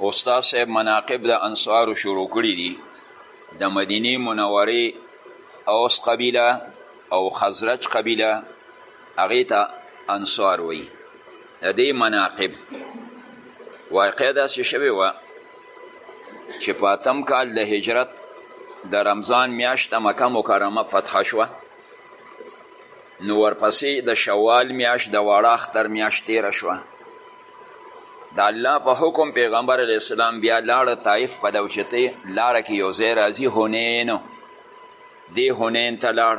استاد صاحب مناقب د انصارو شروع کړي دي د مدینه منورې اوس قبیله او خزرج قبیله هغې ته انصار وایي د دې مناقب واقع داسې شوې وه چې په اتم کال د هجرت د رمضان میاشت مکه مکرمه فتح شوه نو ورپسې د شوال میاشت د واړه اختر میاشت تیره شوه د الله په حکم پیغمبر علیه السلام بیا لاړه طایف په لوچتې لاره کې یو ځای راځي هنین دې هنین ته لاړ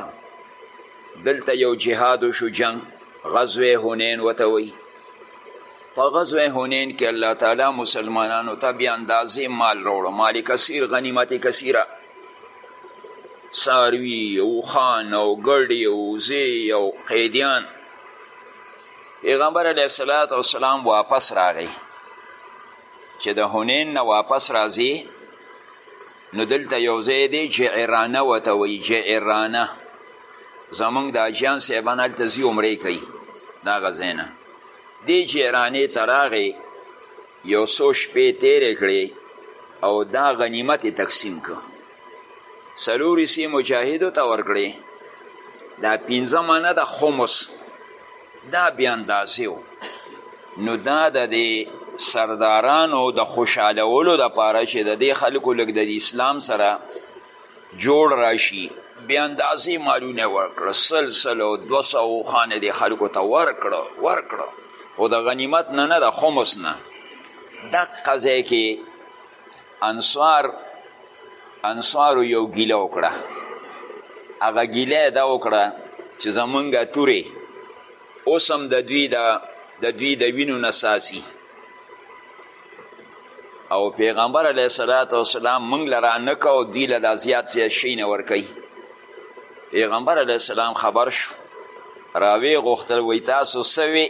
دلته یو جهاد وشو جنګ غزوه هنین ورته وایي په غزوه هنین کې الله تعالی مسلمانانو ته بیا اندازې مال راوړو مال کثیر غنیمت کثیره ساروي اوښان او ګډې او وزې او قیدیان پیغمبر علیه الصلاة والسلام واپس راغی چې د هنین نه واپس راځي نو دلته یو ځای دی جعرانه ورته وایي جعرانه زمونږ د اجیان صاحبان هلته ځي عمرې کوي دغه ځای نه دې جعرانې ته راغی یو څو شپې تیرې کړې او دا غنیمت تقسیم کړ څلور حصې مجاهدو ته ورکړې دا پنځه منه د خمس دا بې اندازې و نو دا د دې سردارانو د خوشحالولو دپاره چې د دې خلکو لږ د اسلام سره جوړ راشي بې اندازې مالونه ورکړه سل سل او دوه سوه اوښانې دې خلکو ته ورکړه ورکړه خو د غنیمت نه نه د خمس نه دقه ځای کې انصار انصارو یو ګیله وکړه هغه ګیله دا وکړه چې زمونږ تورې اوس هم د دوی د د دوی د وینو نه ساسي او پیغمبر علیه السلام وسلام موږ له را نه کو دوی له دا زیات زیات شي نه ورکوي پیغمبر علیه السلام خبر شو راوی غوښتل وی تاسو سوی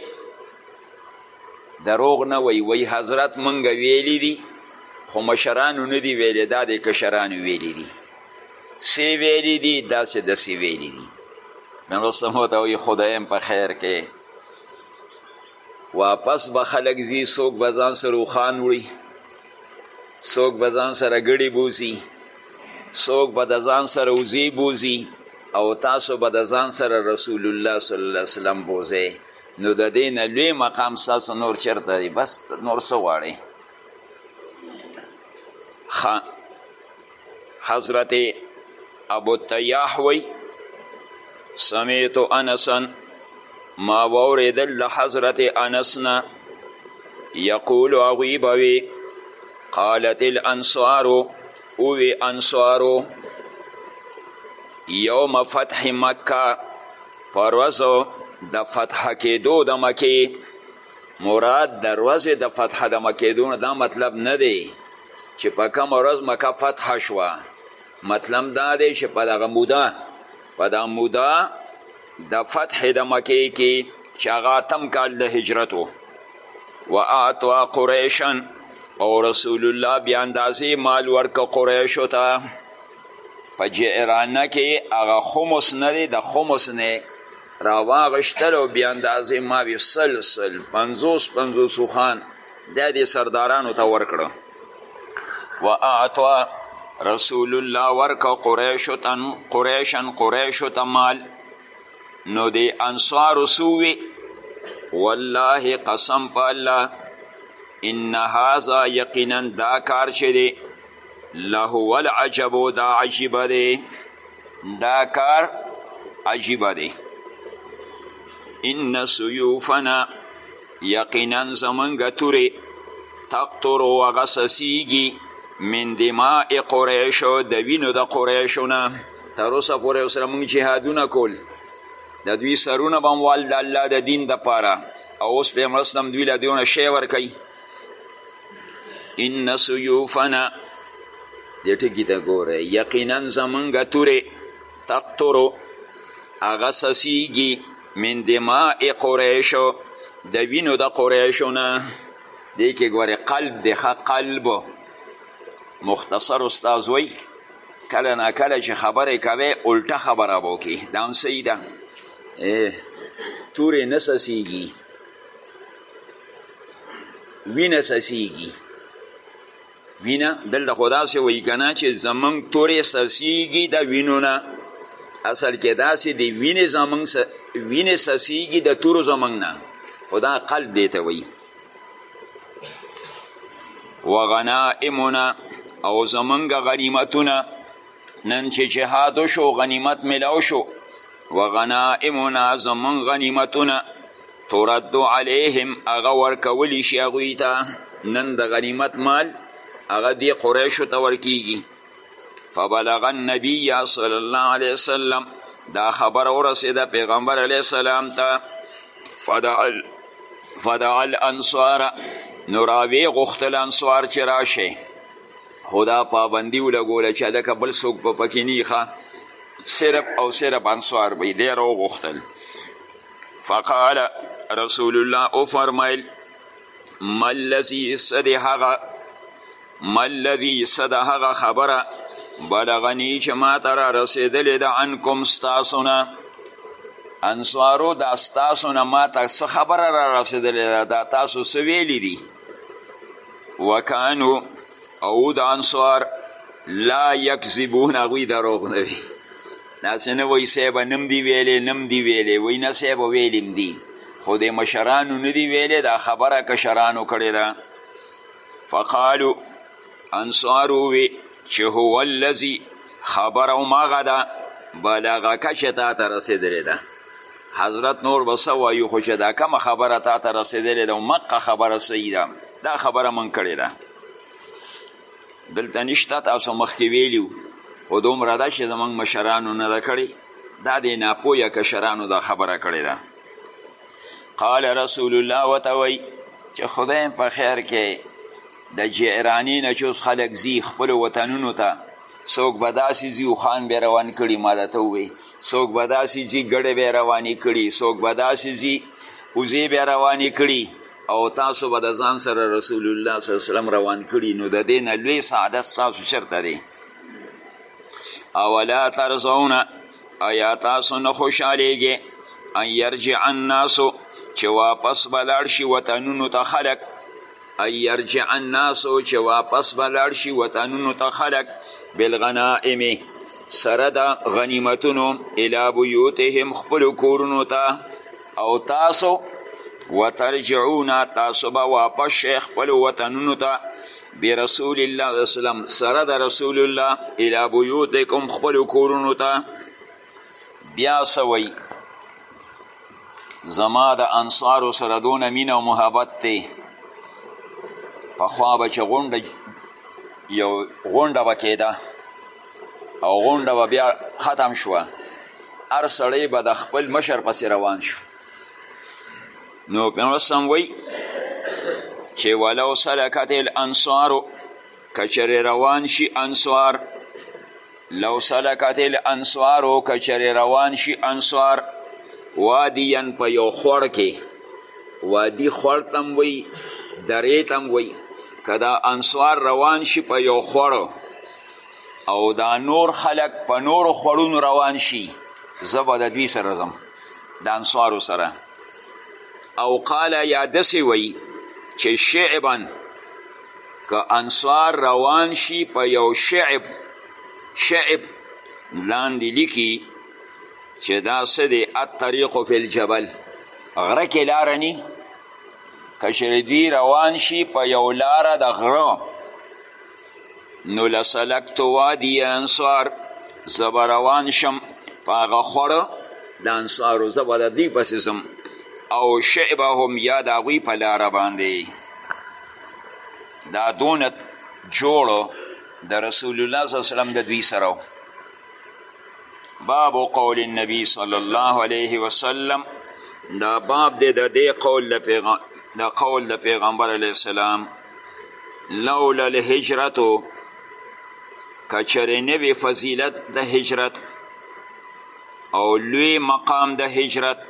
دروغ نه وی وی حضرت منګه ویلی دی خو مشرانو نه دی ویلی دا دی کشرانو ویلی دی سی ویلی دی داسې داسې ویلی دی نو رسته مو ته وی خدایم په خیر کې واپس به خلک ځي څوک به ځان سره روښان وړي څوک به ځان سره ګړي بوزي څوک به د ځان سره وزې بوزي او تاسو به د ځان سره رسول الله صلی الله علیه وسلم بوزئ نو د دې نه لوی مقام ستاسو نور چېرته دی بس نور څه غواړئ حضرت ابو تیاح وی سمیت انسا ما ووریدل له حضرت انس نه یقول هغوی به وی قالت الانصارو اووی انصارو یوم فتح مکه پر ورځو د فتح کېدو د مکې مراد د ورځې د فتح د مکېدو نه دا مطلب نه دی چې په کوم ورځ مکه فتح شوه مطلب دا دی چې په دغه موده په دغه موده د فتح د مکې کې چې هغه اتم کال د هجرت و و اعطا قریشا او رسول الله بیا اندازې مال ورکه قریشو ته په جعرانه کې هغه خمس نه دی د خمس نه راواغشتل او بیا اندازې ماوې سل سل پنځوس پنځوس خان دا دې سردارانو ته ورکړه و اعطا رسول الله ورکه قریشو تن قریشن قریشو ته مال نو دی انصارو سووي والله قسم په الله ان هذا یقینا دا کار چې دی لهو العجب دا عجیبه دی دا کار عجیبه دی ان سیوفنا یقینا زمونږ تورې تقطر وغسسیږي من دماء قریش د وینو د قریشو نه تر اوسه پورې سره موږ جهادونه کول د دوی سرونه به هم وال د الله د دین دپاره او اوس به یې مرسته هم دوی له دوی نه شی ورکوي ان سیوفنا دې ټکي ته ګوره یقینا زمونږ تورې تقطرو هغه سسیږي من دماء قریش د وینو د قریشو نه دی کې ګورې قلب دی ښه قلب مختصر استاذ وی کله نا کله چې خبرې کوې الټه خبره به وکړي دا هم صحیح ده تورې نه سسیږي وینه سسیږي وینه دلته خو داسې وایي که نه چې زمونږ تورې سسیږي د وینو نه اصل کې داسې د وینې زمونږ س... وینې سسیږي د تورو زمونږ نه خو دا قلب دی ته وایي وغنائمنا او زمونږ غنیمتونه نن چې جهاد وشو غنیمت میلاو شو وغنائمنا زمونږ غنیمتونه ترد علیهم هغه ورکولی شي هغوی ته نن د غنیمت مال هغه دې قریشو ته ورکیږي فبلغ النبی صلی الله علیه وسلم دا خبر ورسېده پیغمبر علیه السلام ته فدعل فدعل انصار نو راوی غوښتل انصار چې راشي خو دا پابندي ولګوله چې هلکه بل څوک به پکې نه صرف او صرف انصار به یې دی راوغوښتل فقال رسول الله او فرمایل ملذی سد هغه ملذی سد هغه خبره بلغنی چې ما ته را رسېدلې ده عنکم ستاسو نه انصارو دا ستاسو نه ما ته څه خبره را رسېدلې ده دا تاسو څه ویلي دي وکانو او د انصار لا یکذبون هغوی دروغ نه وي داسې نه وایي صاحبه نم دي ویلې نم دي ویلې وایي نه صاحبه ویلې م دي خو د مشرانو نه دي ویلې دا خبره کشرانو کړې ده فقالو انصار ووی چې هو الذي خبره هماغه ده بلغکه چې تا ته رسېدلې ده حضرت نور به څه وایو خو چې دا کومه خبره تا ته رسېدلې ده مقه خبره صحیح ده دا خبره من کړې ده دلته نشته تاسو مخکې ویلیو خو دومره ده چې زموږ مشرانو نه ده کړې دا د ناپوهه کشرانو دا خبره کړې ده قال رسول الله ورته وایي چې خدای په خیر کې د جعراني نه چې اوس خلک ځي خپلو وطنونو ته څوک به داسې ځي اوښان به روان کړي ما درته ووایي څوک به داسې ځي ګړې به یې روانې کړي څوک به داسې ځي وزې به یې روانې کړي او تاسو به د ځان سره رسول الله صلی الله علیه وسلم روان کړي نو د دې نه لوی سعادت ستاسو چېرته دی اولا ترضون ایا تاسو نه خوشحالیږئ ان یرجع الناس چې واپس به لاړ شي وطنونو ته خلک ان یرجع الناس چې واپس به لاړ شي وطنونو ته خلک بالغنائم سره د غنیمتونو الی بیوتهم خپلو کورونو ته او تاسو وترجعون تاسو به واپس شئ خپلو وطنونو ته برسول الله صلی وسلم سره د رسول الله الی بیوتکم خپلو کورونو ته بیا سوئ زما د انصارو سره دونه مینه او محبت دی پخوا به چې غونډه یو غونډه به کېده او غونډه به بیا ختم شوه هر سړی به د خپل مشر پسې روان شو نو پیغمبر وی چې ولو سلکت الانصار کچر روان شي انصار لو سلکت الانصار کچر روان شي انصار وادیا په یو خوړ کې وادي خوړ تم وی درې تم وی که دا انصار روان شي په یو خوړو او دا نور خلک په نورو خوړونو روان شي زه به د دوی سره ځم د انصارو سره او قال یا دسې وی چې شعبا که انصار روان شي په یو شعب شعب لاندې لیکي چې دا څه دی الطریق فی الجبل غره کې لاره نی که چېرې دوی روان شي په یو لاره د غره نو لسلکت وادی انصار زه به روان شم په هغه خوړه د انصارو زه به د دوی پسې ځم او شعبهم یا د هغوی په لاره باندې دا دونه جوړو د رسول الله صلی الله علیه وسلم د دوی سره باب قول النبی صلی الله علیه وسلم دا باب دی د دې قول د پیغمبر علیه السلام لولا الهجرتو کچرې نوی فضیلت د هجرت او لوی مقام د هجرت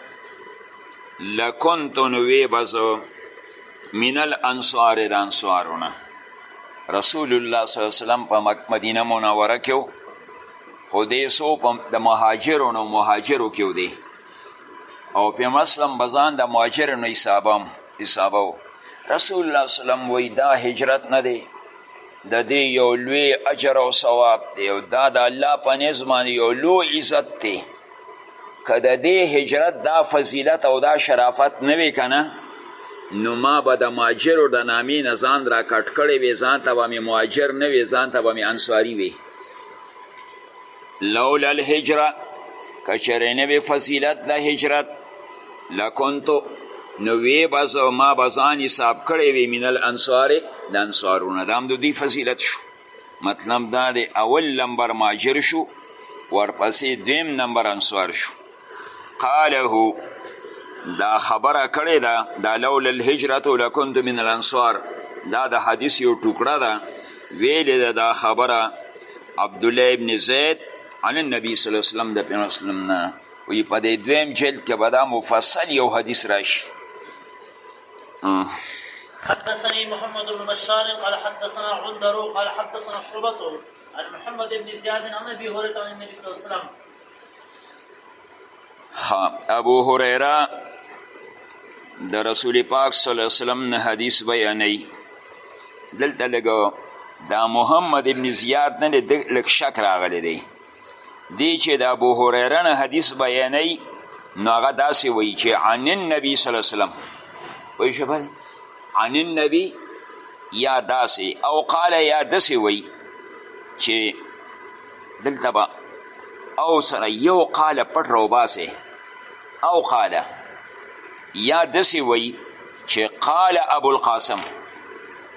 لکنتو نوی بزو من الانصار د انصارونه رسول الله صلی الله علیه وسلم په مدینه منوره کې خو دې سو په د مهاجرو نو مهاجرو کې دی او په مسلم بزان د مهاجر نو حسابم حسابو رسول الله سلام وی دا هجرت نه دی د دې یو لوی اجر او ثواب دی او دا د الله په نزد باندې یو لوی عزت دی که د دې هجرت دا فضیلت او دا شرافت نه وی کنه نو ما به د مهاجرو د نامې نه ځان را کټ کړی وی ځان ته به مې مهاجر نه وی ځان ته به مې انصاري وی لولا الهجره که چېرې نه وي فضیلت د هجرت لکنتو نو وی به زه ما به ځان حساب کړی وي من الانصار د انصارونه دا هم د دوی فضیلت شو مطلب دا دی اول لمبر مهاجر شو ورپسې دویم نمبر انصار شو قاله دا خبره کړې ده دا لولا الهجرت لکنت من الانصار دا د حدیث یو ټوکړه ده ویلې ده دا خبره عبدالله ابن زید عن النبي صلی الله علیه وسلم د پیغمبر وسلم نه وی په دې دویم جلد کې به دا مفصل یو حدیث راشي حدثني محمد بن بشار قال حدثنا عندر قال حدثنا شعبة عن محمد بن زياد عن ابي هريره عن النبي صلى الله عليه وسلم ابو هریره د رسول پاک صلی الله علیه وسلم نه حدیث بیانوي دلته لږ دا محمد ابن زیاد نه دی لږ شک راغلی دی دی چې د ابو هریره نه حدیث بیانوي نو هغه داسې وایي چې عن النبي صلی الله علیه وسلم پوه شو عن النبي یا داسې او قال یا داسې وایي چې دلته به او سره یو قاله پټ راوباسې او قاله یا داسې وایي چې قال ابو القاسم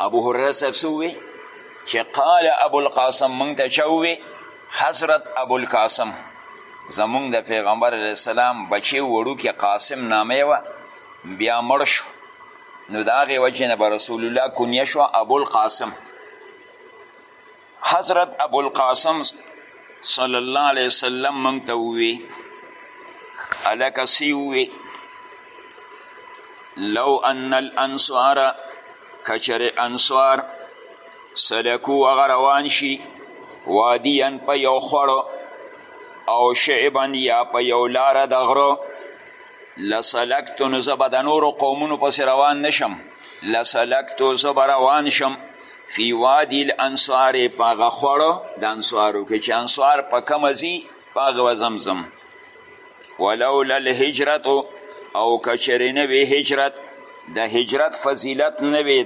ابو هرره صاحب څه ووې چې قال ابو القاسم موږ ته چا ووې حضرت ابو القاسم زمونږ د پیغمبر علیه السلام بچی وړوکې قاسم نامه وه بیا مړ شو نو د هغې وجې نه به رسول الله کنیه شوه ابو القاسم حضرت ابو القاسم صلی الله علیه وسلم مونږ ته ووی الکه سی ووی لو ان الانصار کچر انصار سلکو هغه روان شي وادیان په یو خوړو او شعبا یا په یو لاره د غرو لسلکتو نو زه به د نورو قومونو پسې روان نشم لسلکتو زه به روان شم فی وادی الانصار په هغه خوړو د انصارو کې چې انصار په کومه ځي په هغه به زمزم ولولا الهجرت او که چېرې نه وي هجرت د هجرت فضیلت نه وي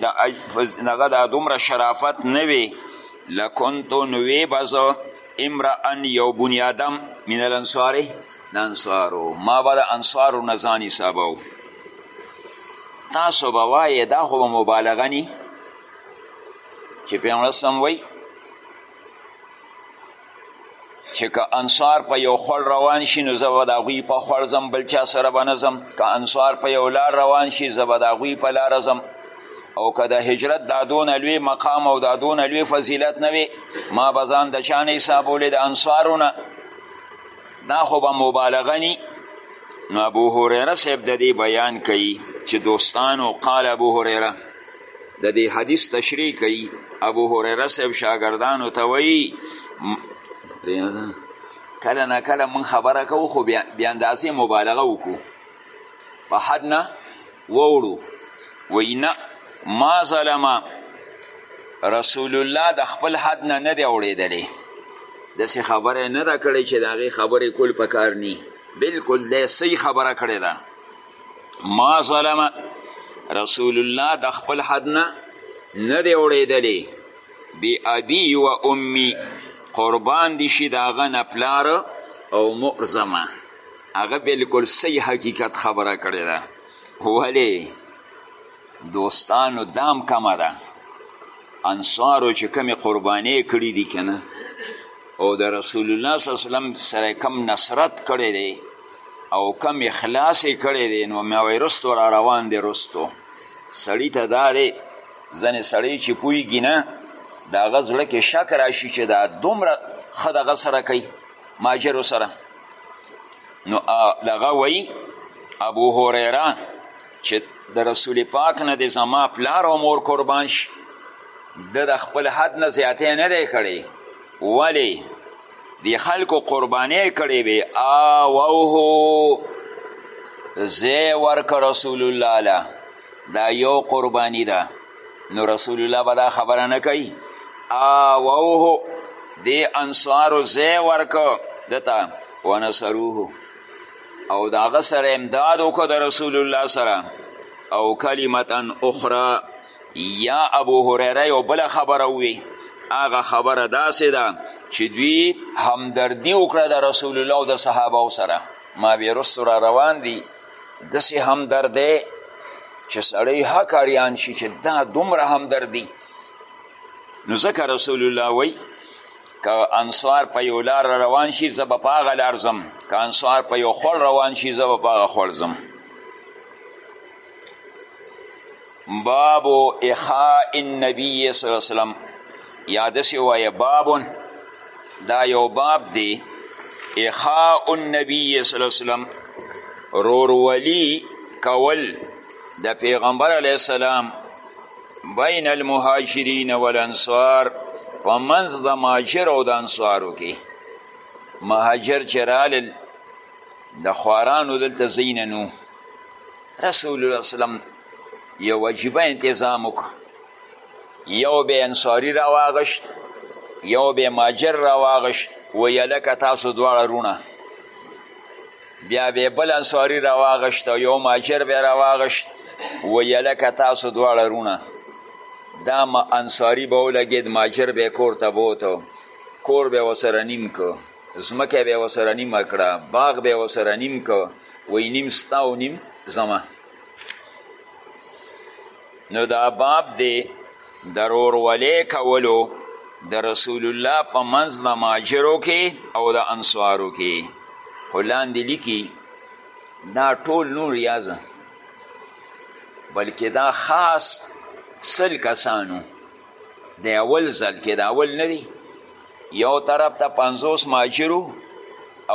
دغه د دومره شرافت نه وي لکنتو نو وی به زه امرأ یو بنیادم من الانصار د انصارو ما به د انصارو نه ځان حسابوو تاسو به وایې دا خو به مبالغه نی چې پیغمبر اسلام وایي چې که انصار په یو خړ روان شي نو زه به د هغوی په خړ ځم بل چا سره به نه ځم که انصار په یو لار روان شي زه به د هغوی په لاره ځم او که د هجرت دا دونه لوی مقام او دا دونه لوی فضیلت نه وي ما به ځان د چا نه حسابولی د انصارو نه دا خو به مبالغه ني نو ابو هریره صاحب د دې بیان کوي چې دوستانو قال ابو هریره د دې حدیث تشریح کوي ابو هریره صاحب شاګردانو ته وایي کله نه کله من خبره کوو خو بیا اندازې مبالغه وکړو په حد نه ووړو وایي نه ما ظلمه رسول الله د خپل حد نه نه دی اوړېدلی داسې خبره نه ده کړې چې د هغې خبرې کول پکار نی بلکل دی صحیح خبره کړې ده ما ظلم رسول الله د خپل حد نه نه دی اوړېدلی بی ابي و امي قربان دي شي د هغه نه پلار او مور زما هغه بلکل صحیح حقیقت خبره کړې ده ولې دوستانو دام کمه ده انصارو چې کمی قربانې کړی دي کنه او د رسول الله صلی الله علیه وسلم سره کم نصرت کړی دی او کم اخلاص یې کړی دی نو مې رستو را روان دی رستو سړی ته دا دی ځنې سړی چې پوهېږي نه د هغه زړه کې شک راشي چې دا دومره ښه دغه سره کوي ماجرو سره نو دغه وایي ابو هریره چې د رسول پاک نه د زما پلار او مور قربان شي د د خپل حد نه زیاتی نه دی کړی ولی د خلکو قربانې کړې وې اووه زه ورکه رسول الله له دا یو قربانی ده نو رسول الله به دا خبره نه کوي اووه دې انصارو زه ورکه دته ونصروه او د هغه سره امداد وکړه د رسول الله سره او کلمتا اخرى یا ابو هریره یو بله خبره ووي هغه خبره داسې ده دا چې دوی همدردي وکړه د رسول الله او د صحابهو سره ما بې رستو را روان دي داسې همدردی چې سړی حق اریان شي چې دا دومره همدردي نو ځکه رسول الله وایي که انصار په یو لار روان شي زه به په هغه لار ځم که انصار په یو خوړ روان شي زه به په هغه خوړ ځم باب اخاء النبی صلی الله علیه وسلم یا داسې وایه بابون دا یو باب دی اخاء النبی صلی الله علیه وسلم رورولی کول د پیغمبر علیه السلام بین المهاجرین والانصار په منځ د مهاجر او د انصارو کې مهاجر چې رالل د خوارانو دلته ځای نه نو رسول الله وسلم یو عجیبه انتظام وکړ یو به انصاري راواغشت یو به مهاجر راواغشت ویلکه تاسو دواړه رونه بیا به بل انصاري راواغشت او یو ماجر به راواغشت ویله که تاسو دواړه رونه دا ما انصاري به ولګېد ماجر به کور ته بوتو کور به ورسره نیم کو ځمکه به ورسره نیمه کړه باغ به ورسره نیم کو وی نیم ستا او نیم زما نو دا باب دی د رورولۍ کولو د رسول الله په منځ د ماجرو کې او د انصارو کې خو لاندې لیکي دا ټول نور یازه بلکې دا خاص سل کسانو د اول ځل کې د اول نه دی یو طرف ته پنځوس ماجرو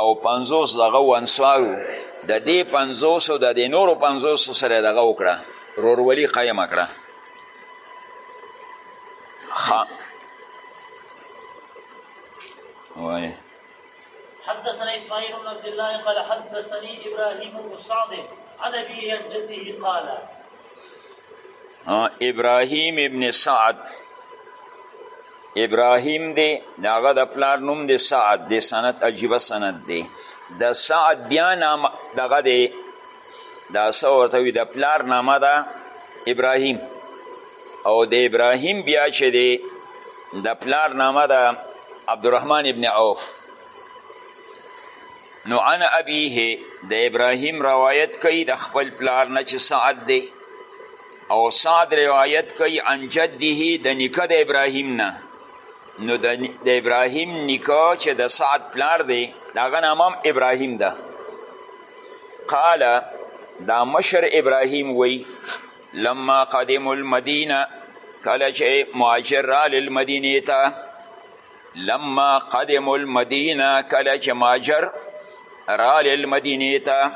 او پنځوس دغه انصارو د دې پنځوسو د دې نورو پنځوسو سره دغه وکړه رورولي قیمه کړه ښه وایه حدثنا اسماعيل بن عبد الله قال حدثني ابراهيم بن سعد عن ابيه عن جده قال ابراهيم ابن سعد ابراهيم دی داغه د پلار نوم دی سعد دی سند عجیبه سند دی د سعد بیا نام دغه دی دا څه ورته وي د پلار نامه ده ابراهیم او د ابراهیم بیا چې دی د پلار نامه ده عبدالرحمن ابن عوف نو عن ابیه د ابراهیم روایت کوي د خپل پلار نه چې سعد دی او سعد روایت کوي عن جده د نیکه د ابراهیم نه نو د ابراهیم نیکه چې د سعد پلار دی د هغه نامه ابراهیم ده قال دا مشر ابراهیم وی لما قدم المدینه کله چې مهاجر رالل مدینې ته لما قدم المدینه کله چې مهاجر رالل مدینې ته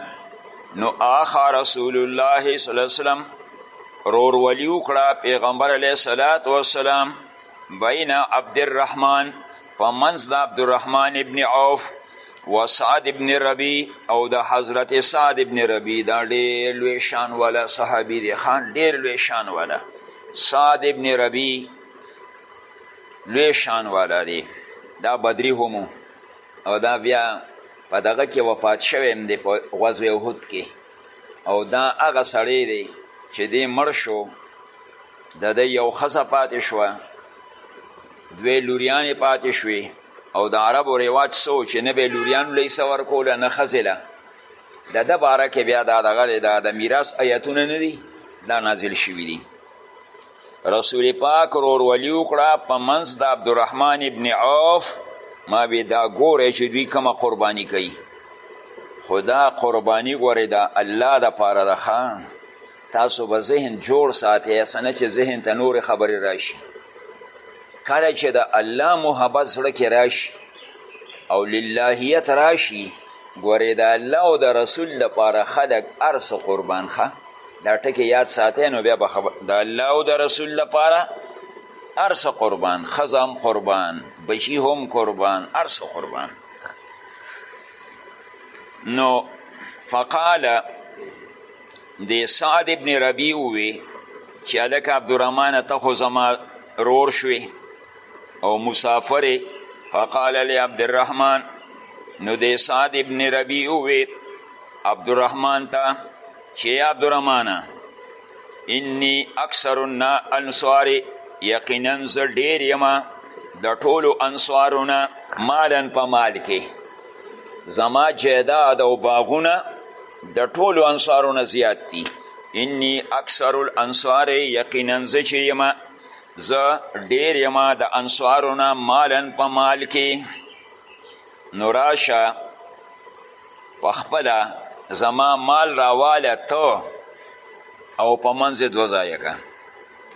نو آخا رسول الله صلی الله علیه وسلم رورولي وکړه پیغمبر علیه صلات وسلام بین عبدالرحمن په منځ د عبدالرحمن ابن عوف و سعد ابن ربی او د حضرت سعد ابن ربی دا ډیر لوی شان والا صحابي دی خان ډیر لوی شان والا سعد ابن ربی لوی شان والا دی دا بدری همو او دا بیا په دغه کې وفات شوی هم دی په غزو احد کې او دا هغه سړی دی چې دی مړ شو د ده یو ښځه پاتې شوه دوې لوریانې پاتې شوې او د عربو رواج څه و چې نه به یې لوریانو له حصه ورکوله نه ښځې له د ده باره کې بیا دا دغه دی دا د میراث ایتونه نه دي دا نازل شوي دي رسول پاک رورولي وکړه په منځ د عبدالرحمن ابن عوف ما وی دا ګوره چې دوی کومه قرباني کوي خو دا قرباني ګورې دا الله دپاره ده ښه تاسو به ذهن جوړ ساتئ هسه نه چې ذهن ته نورې خبرې راشي کله چې د الله محبت زړه کې راشي او للهیت راشي ګورې د الله او د رسول لپاره خلک هر څه قربان ښه دا ټکې یاد ساتئ نو بیا به خبر د الله او د رسول لپاره هر څه قربان ښځه هم قربان بچي هم قربان هر څه قربان نو فقال د سعد ابن ربی ووی چې هلکه عبدالرحمن ته خو زما رور شوې او مسافر فقال لی عبدالرحمن نو د سعد ابن ربی ووی عبدالرحمن ته چې یا عبدالرحمنه انی اکثر الانصار یقینا زه ډیر یم د ټولو انصارو نه مالن په مال کې زما جیداد او باغونه د ټولو انصارو نه زیات دي انی اکثر الانصار یقینا زه چې یم زه ډیر یم د انصارو نه مالن په مال کې نو راشه په خپله زما مال راواله ته او په منځ دوه ځایه که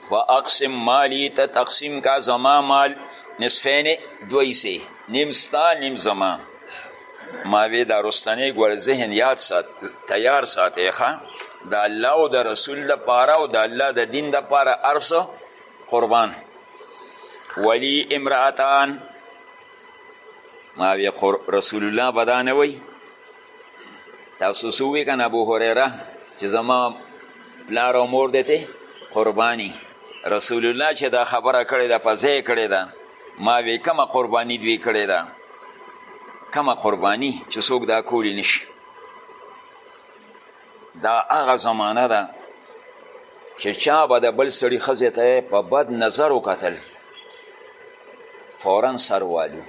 فاقسم مالی ته تقسیم کا زما مال نصفین دوی سه نیم ستا نیم زما ما وی دا رستنی ګور ذهن یاد سات تیار ساتې ښه د الله او د رسول د پاره او د الله د دین د پاره ارس قربان ولی امراتان ما وی رسول الله بدانه وی تاسو سووی کن ابو هریره چې زما پلار او مور دیته قربانی رسول الله چې دا خبره کړې ده په ځای کړې ده ما وی کمه قربانی دوی کړې ده کمه قربانی چې څوک دا کولی نشي دا هغه زمانه ده چې چا به د بل سړي ښځې ته په بد نظر وکتل فورا سر والو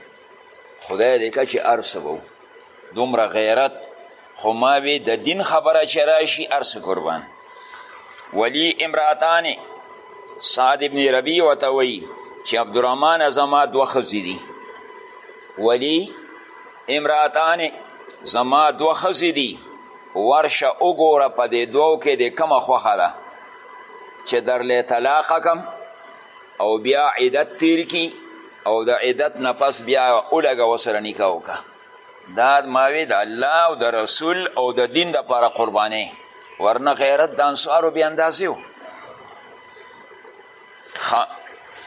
خدای دې که چې هر څه به دومره غیرت خو ما وی د دین خبره چې راشي هر څه قربان ولی امراتانې سعد ابن ربی ورته وایي چې عبدالرحمنه زما دوه ښځې دي ولی امراتانې زما دوه ښځې دي ورشه وګوره په دې دوو کې د کومه خوښه ده چې درلې طلاقه کم او بیا عدت تیر کی او د عدت نه پس بیا ولګه وسره نکاح وکړه دا ماوی د الله او د رسول او د دین د پاره قربانې ورنه غیرت د انصارو بې اندازې و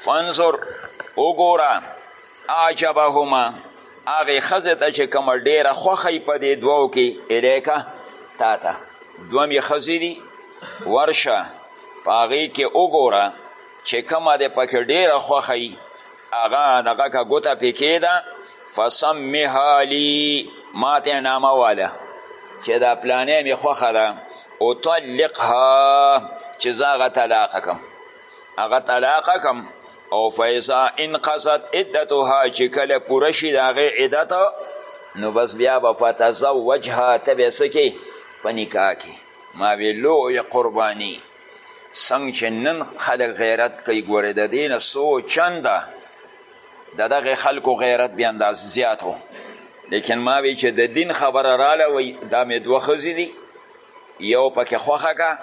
فانظر وګوره اعجبهما هغې ښځې ته چې کومه ډېره خوښه یي په دې دوو کې الیکه تا ته دوه مې ښځې دي ورشه په هغې کې وګوره چې کومه دې پکې ډېره خوښه یي هغه دغه که ګوته پې کېده فسمها لي ما ته نامه واله چې دا پلانې مې خوښه ده اطلقها چې زه هغه طلاقه کړم هغه طلاقه کم او فیضا انقصد عدتها چې کله پوره شي د هغې عدت نو بس بیا به فتزوجها ته به یې څه کې په نکاح کې ما وې لوی قرباني څنګه چې نن خلک غیرت کوي ګورې د دې نه څو چنده د دغه خلکو غیرت بې اندازې زیات و لیکن ما وی چې د دین خبره راله وی دا مې دوه ښځې دي یو پکې خوښه که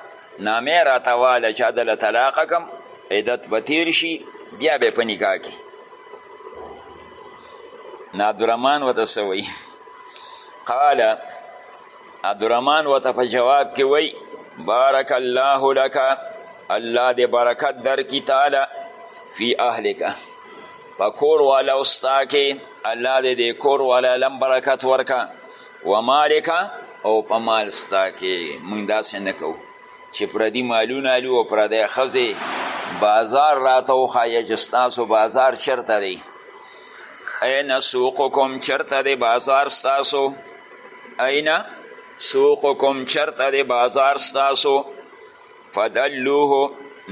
نامه راته واله چې د له طلاق کم عدت به تیر شي بیا به په نکاح کې نه عبدالرحمن ورته څه وایي قال عبدالرحمن ورته په جواب کې وایي بارک الله لک الله دې برکت درکړي تعالی فی اهلک په کور والا اوستا کې الله دې دې کور والا لم برکت ورکه و مالکه او په مال ستا کې موږ داسې نه کوو چې پردي مالونه الو او پردی ښځې بازار راته وښایه چې ستاسو بازار چرته دی این سوقکم چرته دی بازار ستاسو این سوقکم چرته دی بازار ستاسو فدلوه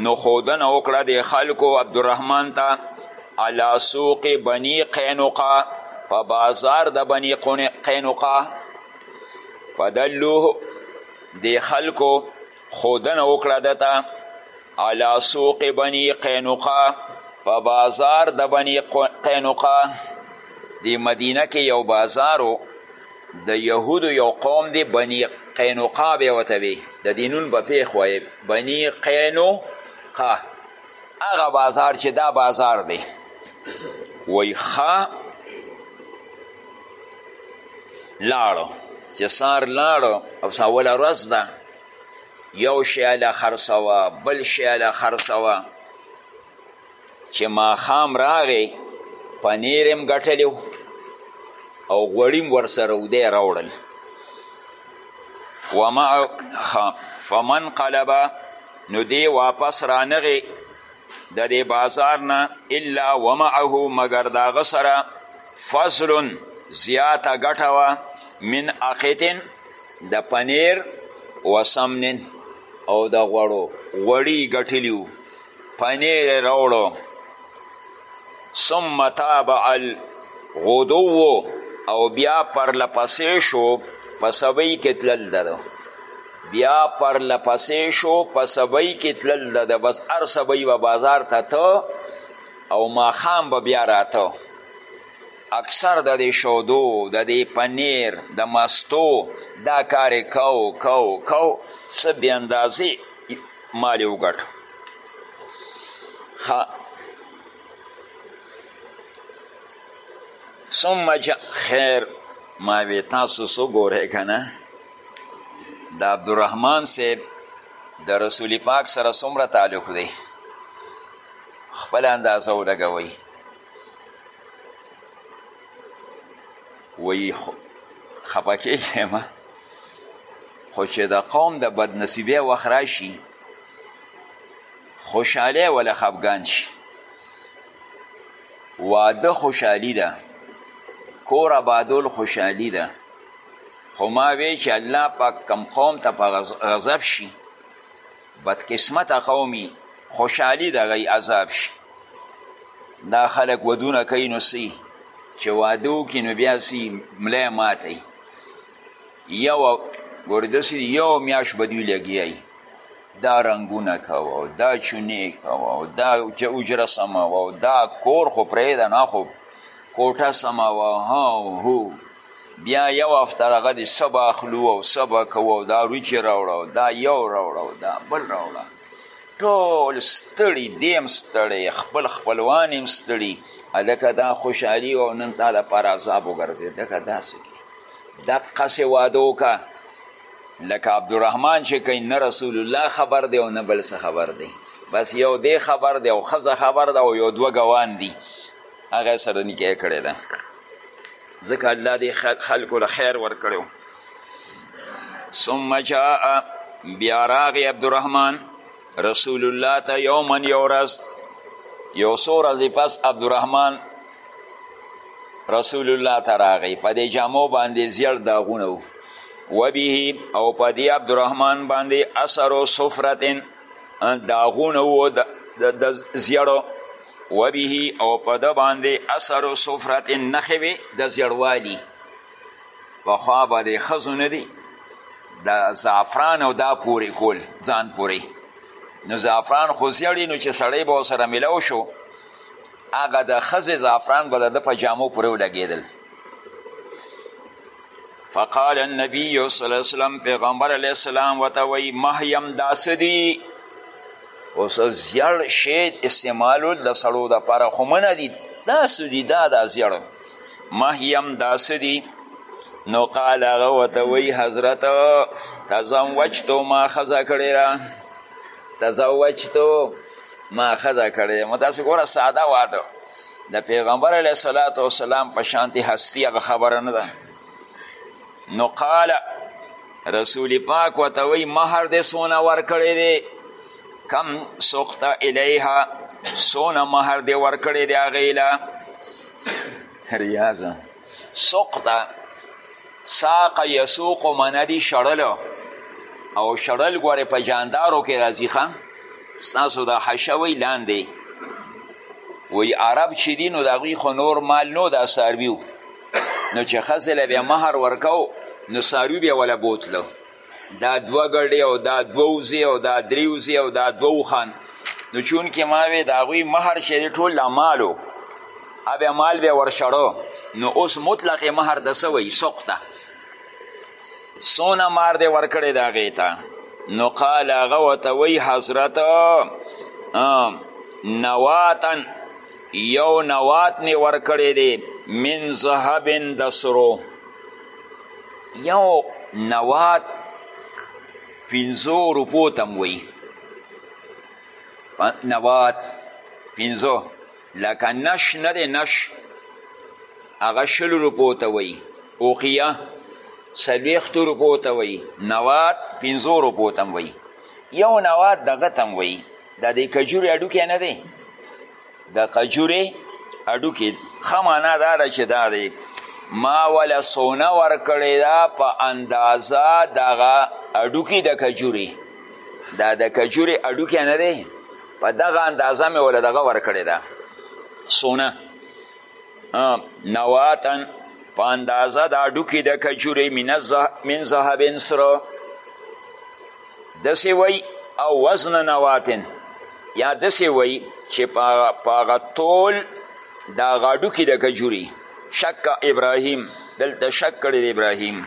نو ښودنه وکړه د خلکو عبدالرحمن ته علا سوق بني قینقا په بازار د بني قینقا فدلوه د خلکو ښودنه وکړه ده ته علا سوق بني قینقا په بازار د بني قینقا د مدینه کې یو بازار د یهودو یو قوم دی بنی قینوقا به ورته وي د دې نون به پېښ وایې بني قینوقا هغه بازار چې دا بازار دی وایي ښه لاړو چې سار لاړو او اوله ورځ ده یو شی هله خرڅوه بل شی هله خرڅوه چې ماښام راغی پنیر هم ګټلی او غوړي هم ورسره و دی راوړل وما فمن قلبه نو دی واپس رانغی د دې بازار نه الا ومعه مګر د هغه سره فضل زیاته ګټه وه من عقیتن د پنیر و سمنن او د غوړو غوړي ګټلي پنیر یې راوړو ثم تابع الغدو او بیا پرله پسې شو په سبۍ کې تلل ده بیا پرله پسې شو په سبۍ کې تلل ده بس هر سبۍ به بازار ته ته او ماښام به بیا راته اکثر د دې شودو د دې پنیر د مستو دا کار کو کو کو څه بې اندازې مال یې وګټه ثم جا خیر ما وی تاسو سو ګوره کنه د عبدالرحمن صاحب د رسول پاک سره څومره تعلق دی خپل اندازه ولګوئ وایي خفه کېږم خو چې د قوم د بدنصیبۍ وخت راشي خوشحالی وله خفګان شي واده خوشحالي ده کور آبادول خوشحالي ده خو ما وی چې الله پاک کم قوم ته په غضب شي بدقسمته قوم یي خوشحالي د هغوی عذاب شي دا خلک ودونه کوي نو څه چې واده وکړي نو بیا څه ملی ماتی یو ګورې داسې یو میاشت به دوی لګیا یي دا رنګونه کوه دا چونې کوه دا اجره سموه دا کور خو پرېږده نه خو کوټه سموه ها هو بیا یو هفته دغه دي څه به اخلو او څه به کوو او دا وریجې راوړه او دا یو راوړه او دا بل راوړه ټول ستړي دی هم ستړی خپل خپلوان هم ستړي هلکه دا خوشحالي او نن تا لپاره عذاب وګرځي دکه داسې دقسې واده وکړه لکه عبدالرحمن چې کوي نه رسول الله خبر دی او نه بل څه خبر دی بس یو دی خبر دی او ښځه خبر ده او یو دوه ګوان دي هغه سره نکاح کړې ده ځکه الله دې خلکو له خیر ورکړو ثم جاء بیا راغی عبدالرحمن رسول الله ته یوما یو ورځ یو څو ورځې پس عبدالرحمن رسول الله ته راغی په دې جامو باندې زیړ داغونه و به او په دې عبدالرحمن باندې اثر و صفرتن داغونه و د زیړو وبه او په ده باندې اثر و صفرت نښې وې د زیړوالي پخوا به د ښځو نه دي د زعفران او دا پورې کول ځان پورې نو زعفران خو زیړی نو چې سړی به ورسره ملاو شو هغه د ښځې زعفران به د ده په جامو پورې ولګېدل فقال النبی صلی الله علیه وسلم پیغمبر علیه السلام ورته وایي مهیم دا څه دي اوس زیړ شی استعمالول د سړو دپاره خو منه دي دا څه دي دا دا زیړ مهیم دا څه دي نو قال هغه ورته وایي حضرت تزوجتو ما ښځه کړې ده تزوجتو ما ښځه کړې ده مو داسې ګوره ساده واده د پیغمبر علیه الصلاة والسلام په شانتې هستی هغه خبره نه ده نو قال رسول پاک ورته وایي مهر دې څونه ورکړی دی کم سخت الیها څونه مهر دې ورکړی دی هغې له ریاضه سوق ده ساق یسوق منه دي شړل او شړل ګورې په جاندارو کې راځي ښه ستاسو دا حشه وی لاندې وی عرب چې دي نو د هغوی خو نور مال نو دا څاروي نو چې ښځې له بیا مهر ورکو نو څاروي بیا وله بوتلو دا دوه ګډې او دا دوه وزې او دا درې وزې او دا دوه اوښان نو چونکې ما وې د هغوی مهر چې دی ټول دا مال و بیا مال بیا ورشړو نو اوس مطلق مهر د څه وایي سوق ته څونه مار دی ورکړی د هغې ته نو قال هغه ورته وایي حضرت نواتن یو نوات مې ورکړی دی من ذهبن د سرو یو نواد پنځو روپو ته هم وایي نواد پنځو لکه نش نه دی نش هغه شلو روپو ته وایي اوقیه څلوېښتو روپو ته وایي نواد پنځو روپو ته هم وایي یو نواد دغه ته هم وایي دا د کجورې هډوکی نه دی د قجورې هډوکي ښه معنا دا ده چې دا دی ما وله سونه ورکړې ده په اندازه دغه هډوکي د کجوري دا د کجوري هډوکی نه دی په دغه اندازه مې وله دغه ورکړې ده سونه نواتن په اندازه د هډوکي د کجورې من ذهبن سره داسې وایي او وزن نواتن یا داسې وایي چې په هغه تول د هغه هډوکي د کجوري شک ابراهیم دلته شک کړی د ابراهیم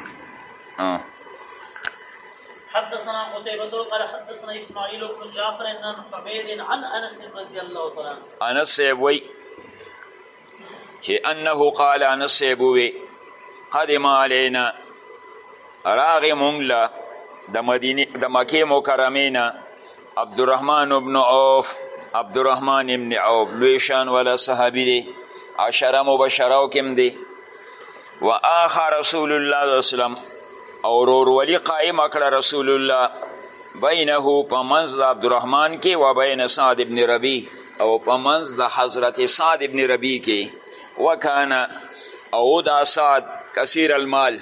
حدثنا قتيبة قال حدثنا اسماعيل بن جعفر عن حميد عن انس رضي الله تعالى انس وي چې انه قال انس صاحب ووی قدم علینا راغې مونږ له د مدینې د مکې مکرمې نه عبدالرحمن بن عوف عبدالرحمن بن عوف لوی شان والا صحابي دی عشره مبشره کې هم دی و آخا رسول الله صلی وسلم او رورولي قائم کړه رسول الله بینه په منځ د عبدالرحمن کې و بین سعد ابن ربی او په منځ د حضرت سعد ابن ربی کې وکانه او دا سعد کثیر المال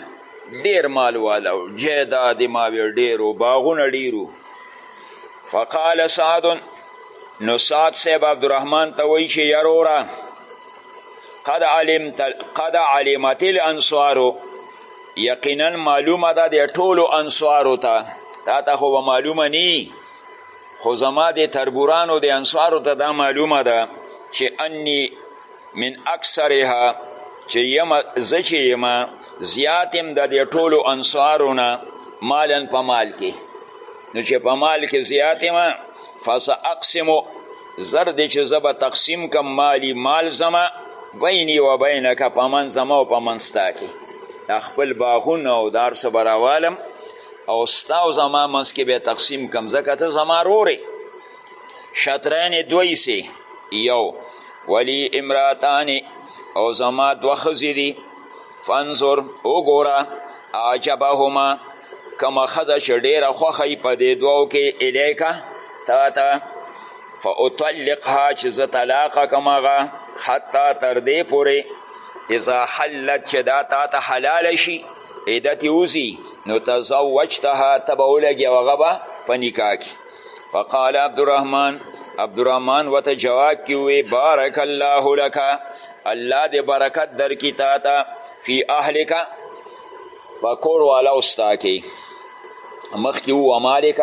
ډیر مال والا و جیداد ماوی ډیر و باغونه ډیرو فقال سعد نو سعد صاحب عبدالرحمن ته وایي چې یروره قد علمت قد علمت الانصار یقینا معلومه ده د ټولو انصارو ته تا ته خو به معلومه نی خو زما د تربورانو د انصارو ته دا معلومه ده چې انی من اکثرها چې یم زه چې یم زیات یم د دې ټولو انصارو نه مالا په مال کې نو چې په مال کې زیات یم فساقسمو زر دی چې زه به تقسیم کم مالی مال زما بینی و بینک په من زما او په من ستا کې دا خپل باغونه او دار څه به راوالم او ستا او زما منځ کې به تقسیم کم ځکه ته زما رورې شطرین دوی سي یو ولی امراتانی او زما دوه ښځې دي فانظر وګوره عجبهما کومه ښځه چې ډېره خوښه یي په دې دوو کې الیکه تا ته فاطلقها چې زه طلاقه کم هغه حتی تر دې پورې اذا حلت چې دا تا ته حلاله شي عدت یې وځي نو تزوجتها ته به ولګي او هغه به په نکاح کې فقال عبدالرحمن عبدالرحمن وته جواب کی وی بارک الله لك الله دې برکت درکی تا ته فی اهلک په کور والا استا کې مخکې وو مالک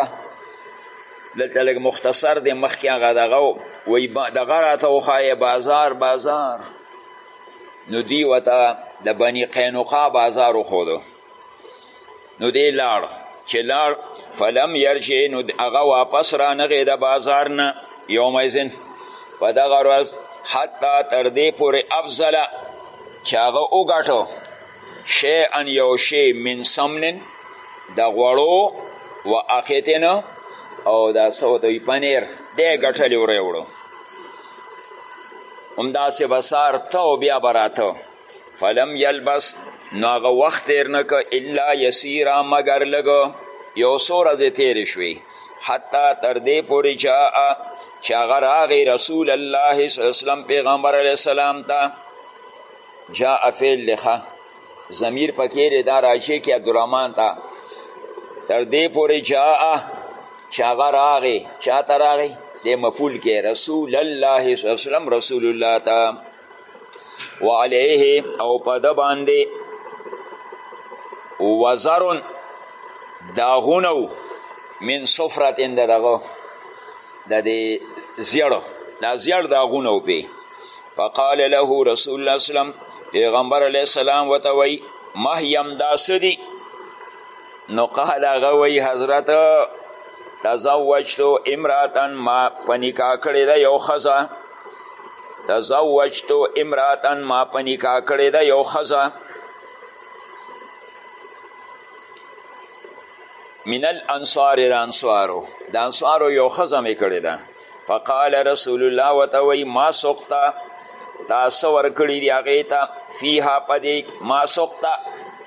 دلته لږ مختصر دی مخکې هغه دغه وی دغه راته وښایه بازار بازار نو دی وته د بني قینقا بازار وښودو نو دی لاړ چې لاړ فلم یرجع نو هغه واپس رانغی د بازار نه یومئذن په دغه ورځ حتی تر دې پورې افضله چې هغه وګټو شیئا یو شی من سمنن د غوړو و اخیتن او دا څه دوی پنیر دی ګټلې وروړو همداسې به سار ته او بیا به راته فلم یلبس نو هغه وخت تیر نه که الا یسیرا مګر لږ یو څو ورځې تیرې شوې حتی تر دې پورې جاء چې هغه راغی رسول الله صلی الله وسلم پیغمبر علیه السلام ته جاء فعل لخه ضمیر پکې دی دا راجع کې عبدالرحمن ته تر دې پورې جاء چې هغه راغی چا ته راغی د مفول کې رسول الله صلی الله علیه وسلم رسول الله ته و علیه او په ده باندې وزرون داغونه و من صفرتن د دغه د دې زیړو دا زیړ داغونه و پې فقال له رسول الله اسلام پیغمبر علیه السلام ورته وایي مهیم دا څه دي نو قال هغه وایي حضرت تزوجتو امراتن ما په نکاح کړې ده یو ښځه تزوجتو امراتن ما په نکاح کړې ده یو ښځه من الانصار د انصارو د انصارو یو ښځه مې کړې ده فقال رسول الله ورته وایي ما سقطه تا څه ورکړي دي هغې ته فیها په دې ما سقطه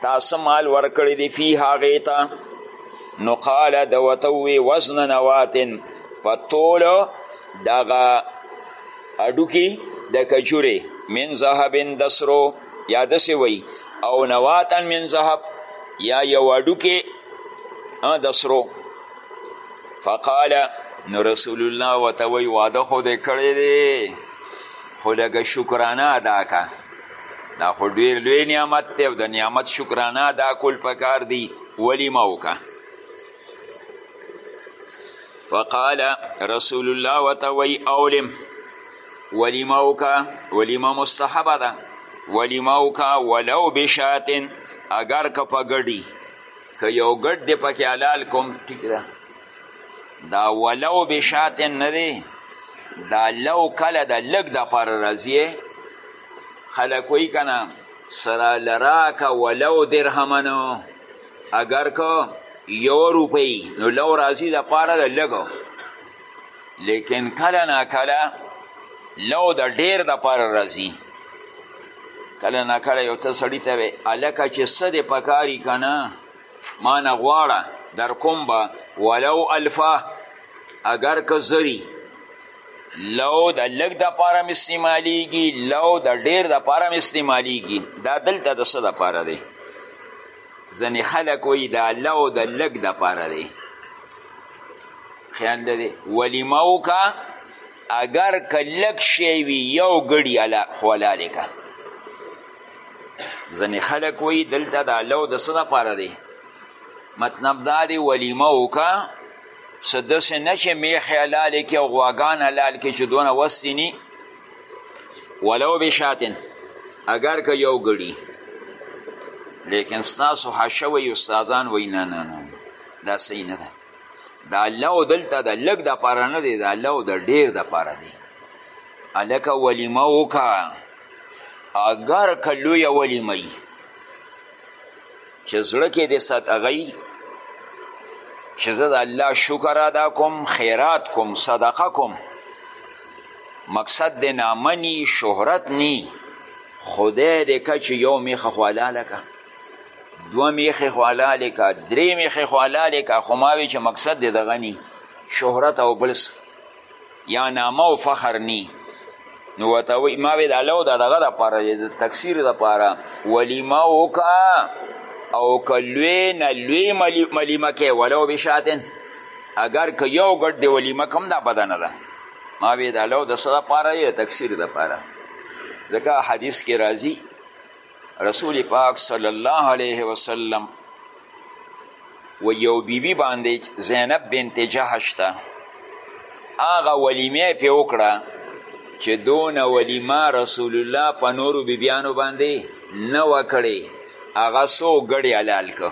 تا څه مال ورکړي دي فیها هغې ته نو قال د ورته ووی وزن نواتن په تولو دغه اډوکی د کجوری من ذهب دسرو یا دسی وی او نواتن من ذهب یا یو اډوکی دسرو فقال نو رسول الله وته وی واده خو دې کړی دی خو لږه شکرانه ادا که دا خو ډیر لوی نعمت دی او د نعمت شکرانه ادا کول پکار دی ولیمه وکړه فقال رسول الله وته وی اولم ولیمه وکا ولیمه مستحبه ده ولیمه وکا ولو بشاتن اگر که په ګډي که یو ګډ دی پکې حلال کوم ټیک ده دا ولو بشاتن نه دی دا لو کله د لږ دپاره راځي خلک وایي که نه سره لراکه ولو درهمنو اگر که یو روپۍ نو لو راځي د پاره د لږو لیکن کله نا کله لو د ډیر د پاره راځي کله نا کله یو ته سړي ته وی هلکه چې څه دې پکاري که نه ما نه غواړه در کوم به ولو الفه اگر که زری لو د لږ د پاره هم استعمالیږي لو د ډیر د پاره هم استعمالیږي دا دلته د څه د پاره دی ځنې خلک وایي دا له او د لږ دپاره دی خیال لري ولیمه وکړه اگر که لږ شی وي یو ګړي خو حلالې که ځینې خلک وایي دلته دا لو د څه دپاره دی مطلب دا دی ولیمه وکړه څه داسې نه چې میښې حلالې کړي او غواګان حلال کړي چې دونه وس دي ولو بشاتن اگر که یو ګړي لیکن ستاسو حشه وی استادان وی نه نه نه دا صحیح نه ده دا الله او دلته د لږ د پاره نه دی دا الله او د ډیر د پاره دی الکه ولیمه وکړه اگر که لویه ولیمه چې زړه کې دې صدغی چې زه د الله شکر ادا کوم خیرات کوم صدقه کوم مقصد د نامنی شهرت نی خدای دې که چې یو میخه خو حلاله که دوه میخې خو حلالې که درې میخې خو حلالې که خو ما وی چې مقصد دې دغه نی شهرت او بل یا نامه او فخر نی نو ورته وایي ما وې دا لو د دغه دپاره دی د تکثیر دپاره ولیمه وکړه او که لوی نه لوی ملیمه کې ولو بشاتن اگر که یو ګډ دی ولیمه کم دا بده نه ده ما وې دا لو د څه دپاره دی د تکثیر دپاره ځکه حدیث کې راځي رسول پاک صلی الله علیه وسلم و یو بیبي باندې زینب بنت جهش ته هغه ولیمه پې وکړه چې دونه ولیمه رسول الله په نورو بیبیانو باندې نه وه کړې هغه څو ګړی حلال که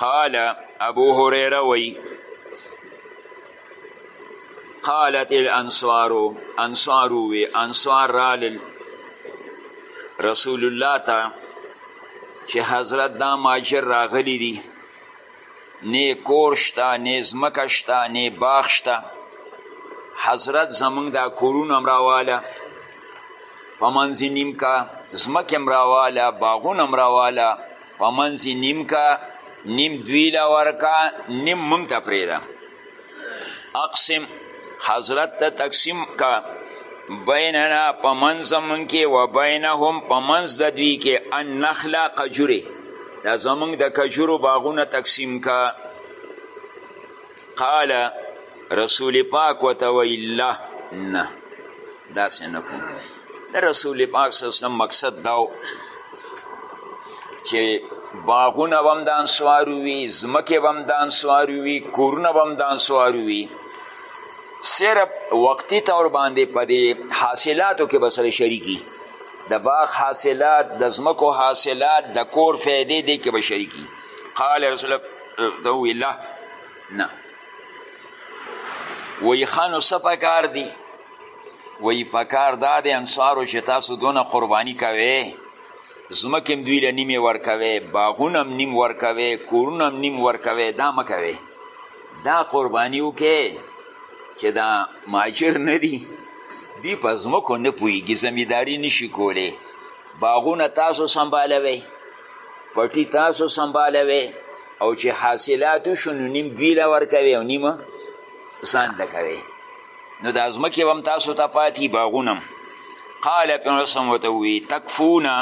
قال ابو هريره وی قالت الانصار انصار وی انصار رالل رسول الله ته چې حضرت دا ماجر راغلی دی نه کور شته نه ځمکه شته نه باغ شته حضرت زمونږ دا کورونه هم راواله په منځې نیم که ځمکې هم راواله باغونه هم راواله په منځ یې نیم کا نیم دوی له ورکا نیم مونږ ته پرېږده اقسم حضرت ته تقسیم کا بیننا په منځ زمونږ کې و بینهم په منځ د دوی کې النخله کجورې دا زمونږ د کجورو باغونه تقسیم کا قال رسول پاک وته وی لا نه داسې نه کوم د رسول پاک صلی الله مقصد دا چې باغونه به هم د انصارو وي ځمکې به هم د انصارو وي کورونه به هم د انصارو وي صرف وقتی طور باندې په دې حاصلاتو کې به سره شریکي د باغ حاصلات د ځمکو حاصلات د کور فیدې دې کې به شریکي قال رسول الله ته ووی لا نه وی ښه نو څه پکار دي وی پکار دا د انصارو چې تاسو دونه قرباني کوئ ځمکې هم دوی له نیمې ورکوي باغونه هم نیم ورکوي کورونه هم نیم ورکوي دا مه کوي دا قرباني وکړئ چې دا مهاجر نه دي دوی په ځمکو نه پوهېږي زمینداري نشي کولی باغونه تاسو سنبالوئ پټي تاسو سنبالوي او چې حاصلات شو نو نیم دوی له ورکوي او نیمه ځان ته کوي نو دا ځمکې به هم تاسو ته پاتې باغونه قال پیغمبر صم ورته ووي تکفونه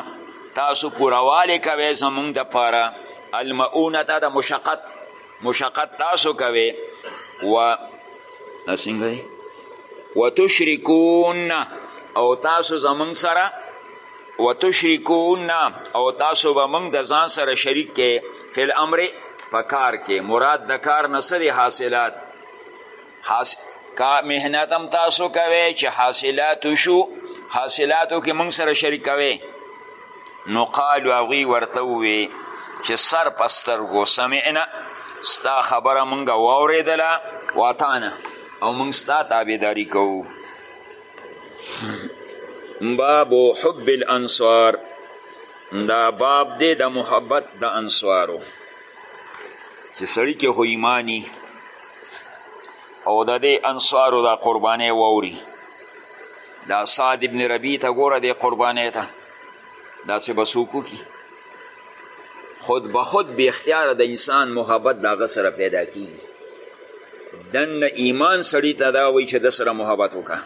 تاسو پورهوالی کوی زمونږ دپاره المعونه ته د مشقت مشقت تاسو کوي و دا څنګه دی وتشرکون او تاسو زمونږ سره وتشرکون او تاسو به موږ د ځان سره شریک کې فی الامر په کار کې مراد د کار نه څه دی حاصلات حاص... کا مهنت هم تاسو کوئ چې حاصلات وشو حاصلاتو کې موږ سره شریک کوئ نو قالو هغوی ورته ووی چې سر په سترګو سمعنا ستا خبره موږ واورېدله واتانه او موږ ستا تابعداري کوو باب حب الانصار دا باب دی د محبت د انصارو چې سړی کې خو ایمانی او د دې انصارو دا قربانې ووري دا سعد ابن ربی ته ګوره دې قربانې ته داسې به څوک وکړي خود به خود بی اختیار د انسان محبت د هغه سره پیدا کیږي دن ایمان سړی ته دا وایي چې د سره محبت وکړه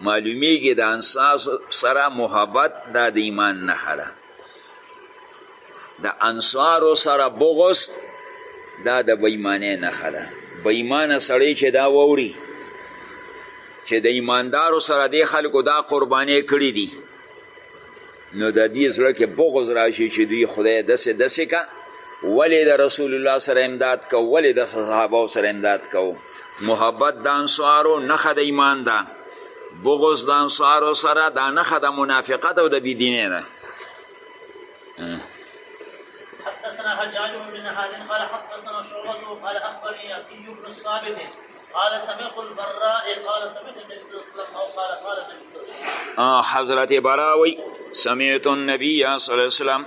معلومیږي د انصار سره محبت دا د ایمان نښه ده د انصارو سره بغض دا د بېمانۍ نښه ده بېمانه سړی چې دا واوري چې د ایماندارو سره دې خلکو دا قربانۍ کړي دي نو د دې زړه کې بغض راشي چې دوی خدای داسې داسې که ولې د رسول الله سره امداد کو ولې د صحابه سره امداد کو محبت د انصارو نښه د ایمان ده بغض د انصارو سره دا نښه د منافقت او د بيدینې ده حدثنا حجاج بن حال قال حدثنا شعبة قال أخبرني أبي بن الصابت قال سمعت البراء قال سمعت النبي صلى الله عليه وسلم او قال قال النبي صلى الله عليه وسلم حضرت براوي سمعت النبي صلى الله عليه وسلم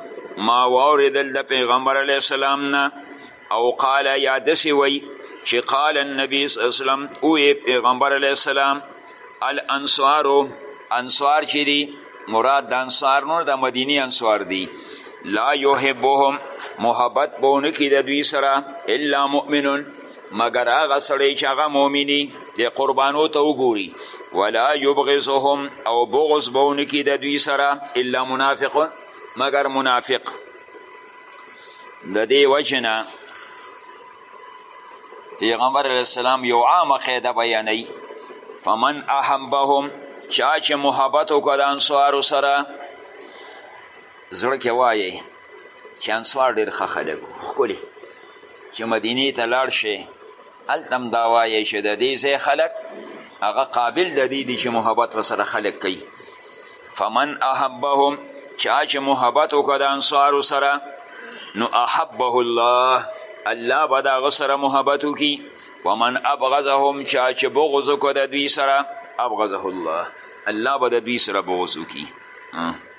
ما واردل د پیغمبر علیه السلام نه او قال یا دسی وی چې قال النبي صلی الله علیه وسلم او پیغمبر علیه السلام الانصار انصار چې دي مراد د انصار نور د مدینی انصار دي لا یحبهم محبت بونه کی د دوی سره الا مؤمنون مګر هغه سړی چې هغه مؤمني د قربانو ته وګوري ولا یبغضهم او بغض به ونکړي د دوی سره الا منافق مګر منافق د دې وجې نه پیغمبر علیه السلام یو عامه قاعده بیانوي فمن احبهم چا چې محبت وکړه د انصارو سره زړه کې وایي چانسوار ډېر ښه خلک ښکلي چې مدینې ته لاړ شي هلته هم دا وایي چې د دې ځای خلک هغه قابل د دې دي چې محبت ورسره خلک کوي فمن احبهم چا چې محبت وکړه د انصارو سره نو احبه الله الله به د هغه سره محبت وکړي ومن ابغضهم چا چې بغض وکړه د دوی سره ابغضه الله الله به د دوی سره بغض وکړي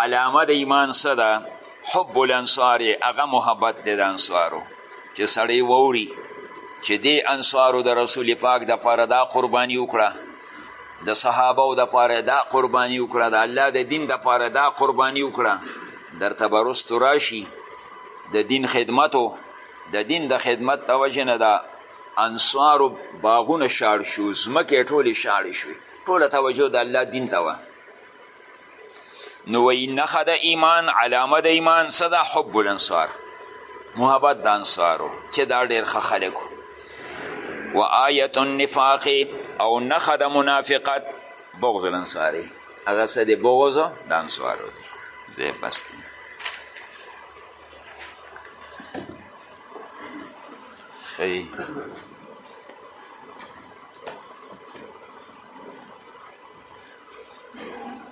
علامه د ایمان څه ده حب الانصار هغه محبت دی د انصارو چې سړی ووري چې دې انصارو د رسول پاک دپاره دا قرباني وکړه د صحابو دپاره دا قرباني وکړه د الله د دین دپاره دا قرباني وکړه درته به رستو راشي د دین خدمتو د دین د خدمت د وجې نه ده انصارو باغونه شاړ شو ځمکې ټولې شاړې شوې ټوله توجه د الله دین ته وه نو وی نخه د ایمان علامه د ایمان څه ده حب الانصار محبت د انصارو چې دا ډېر ښه خلک و آیت النفاق او نخه د منافقت بغض الانصاري هغه څه د بغض د انصارو دی زه بس دی ښه